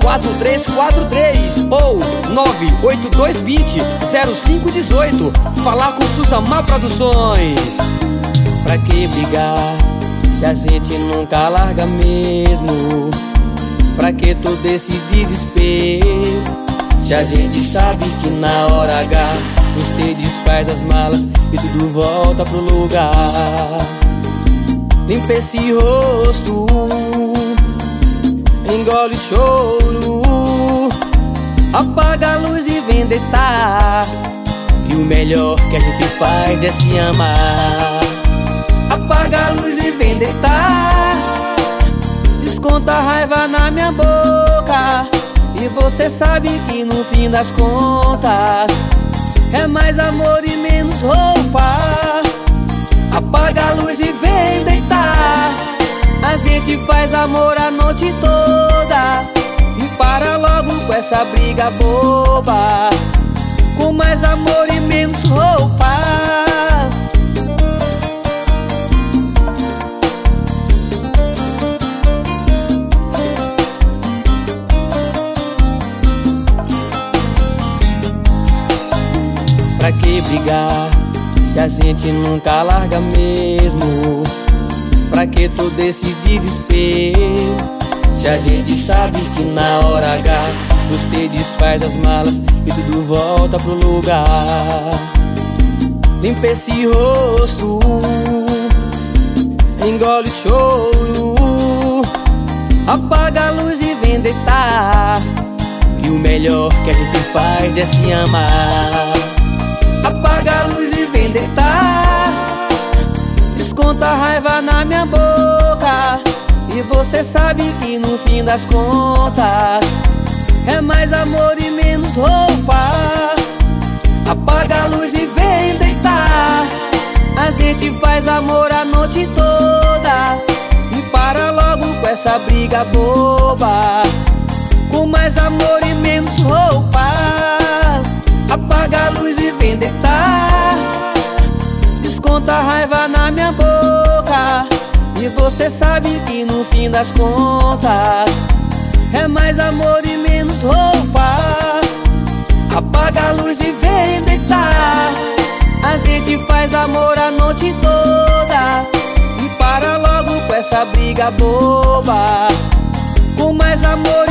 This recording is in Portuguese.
4343 ou 98220 0518. Falar com Susamar Produções. Pra que brigar se a gente nunca larga mesmo? Pra que todo esse desespero? Se a gente sabe que na hora H você desfaz as malas e tudo volta pro lugar. Limpa esse rosto, engole choro, apaga a luz e vem deitar. Que o melhor que a gente faz é se amar. Apaga a luz e vem deitar. Desconta a raiva na minha boca. E você sabe que no fim das contas é mais amor e menos roupa. Apaga a luz e vem deitar. A gente faz amor a noite toda. Com essa briga boba. Com mais amor e menos roupa. Pra que brigar se a gente nunca larga mesmo? Pra que todo esse desespero? Se a gente sabe que na hora H você desfaz as malas e tudo volta pro lugar. Limpa esse rosto, engole choro, apaga a luz e vem deitar. Que o melhor que a gente faz é se amar. Apaga a luz e vem deitar. Desconta a raiva na minha boca. E você sabe que no fim das contas é mais amor e menos roupa. Apaga a luz e vem deitar. A gente faz amor a noite toda. E para logo com essa briga boba. Com mais amor e menos roupa. Apaga a luz e vem deitar. Desconta a raiva na minha boca. E você sabe que no fim das contas é mais amor e roupa. Apaga a luz e vem deitar. A gente faz amor a noite toda. E para logo com essa briga boba. Com mais amor.